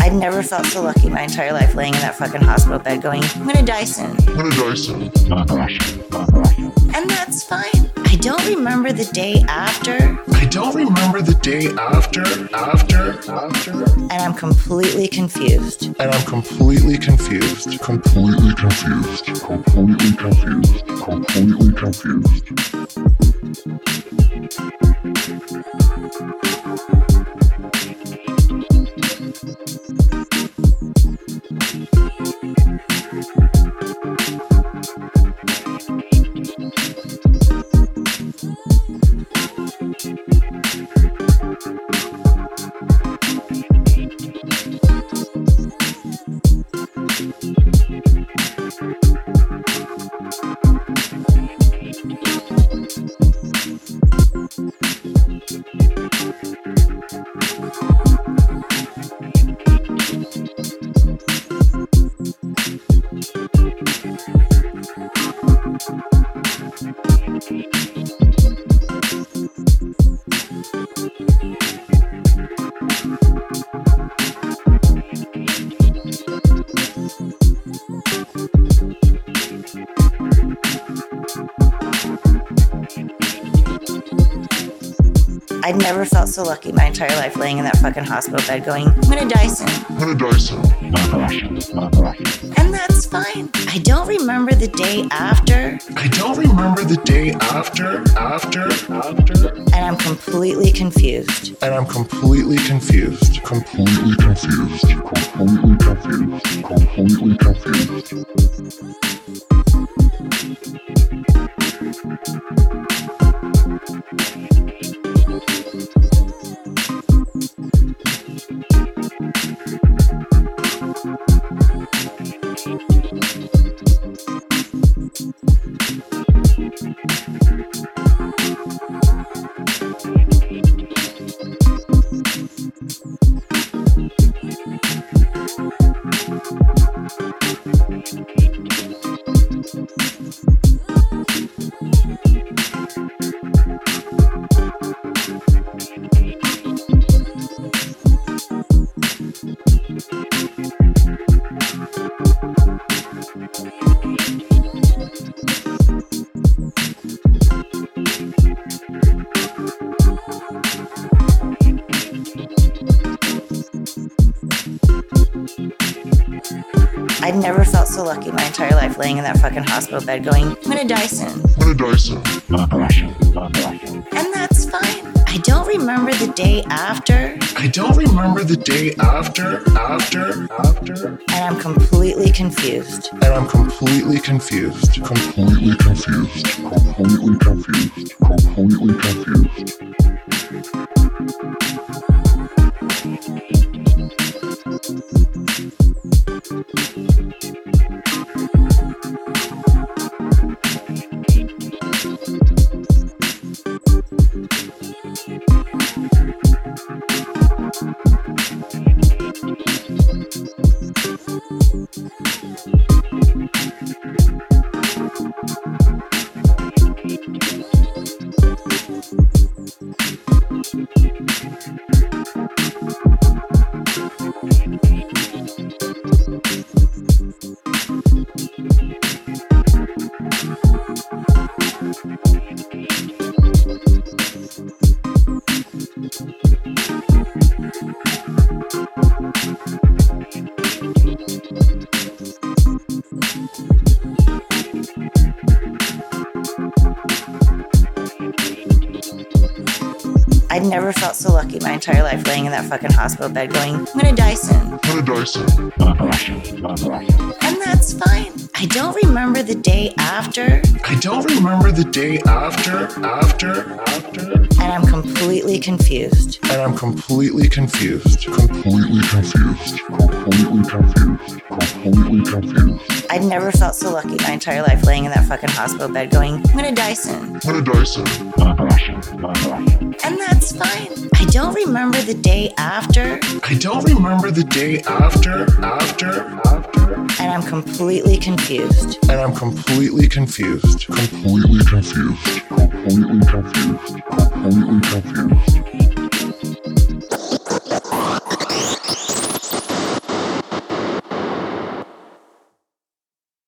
I'd never felt so lucky my entire life laying in that fucking hospital bed going, I'm gonna die soon. I'm gonna die soon. And that's fine. I don't remember the day after, I don't remember the day after, after, after, and I'm completely confused. and I'm completely confused. Completely confused. Completely confused. Completely confused. I'd never felt so lucky my entire life laying in that fucking hospital bed going, I'm gonna die soon. I'm gonna die soon. And that's fine. I don't remember the day after, I don't remember the day after, after, after, and I'm completely confused. and I'm completely confused. Completely confused. Completely confused. Completely confused. I'd never felt so lucky in my entire life laying in that fucking hospital bed going, I'm gonna die soon. I'm gonna die soon. And that's fine. I don't remember the day after, I don't remember the day after, after, after, and I'm completely confused. and I'm completely confused. Completely confused. Completely confused. Completely confused. I'd never felt so lucky my entire life laying in that fucking hospital bed going, I'm gonna die soon. I'm gonna die soon. And that's fine. I don't remember the day after, I don't remember the day after, after, after, I'm completely confused. and I'm completely confused. Completely confused. Completely confused. Completely confused. I'd never felt so lucky my entire life laying in that fucking hospital bed going, I'm gonna die soon. I'm gonna die soon. And that's fine. I don't remember the day after, I don't remember the day after, after, after, And I'm completely confused. And I'm completely confused. Completely confused. Completely confused. Completely confused.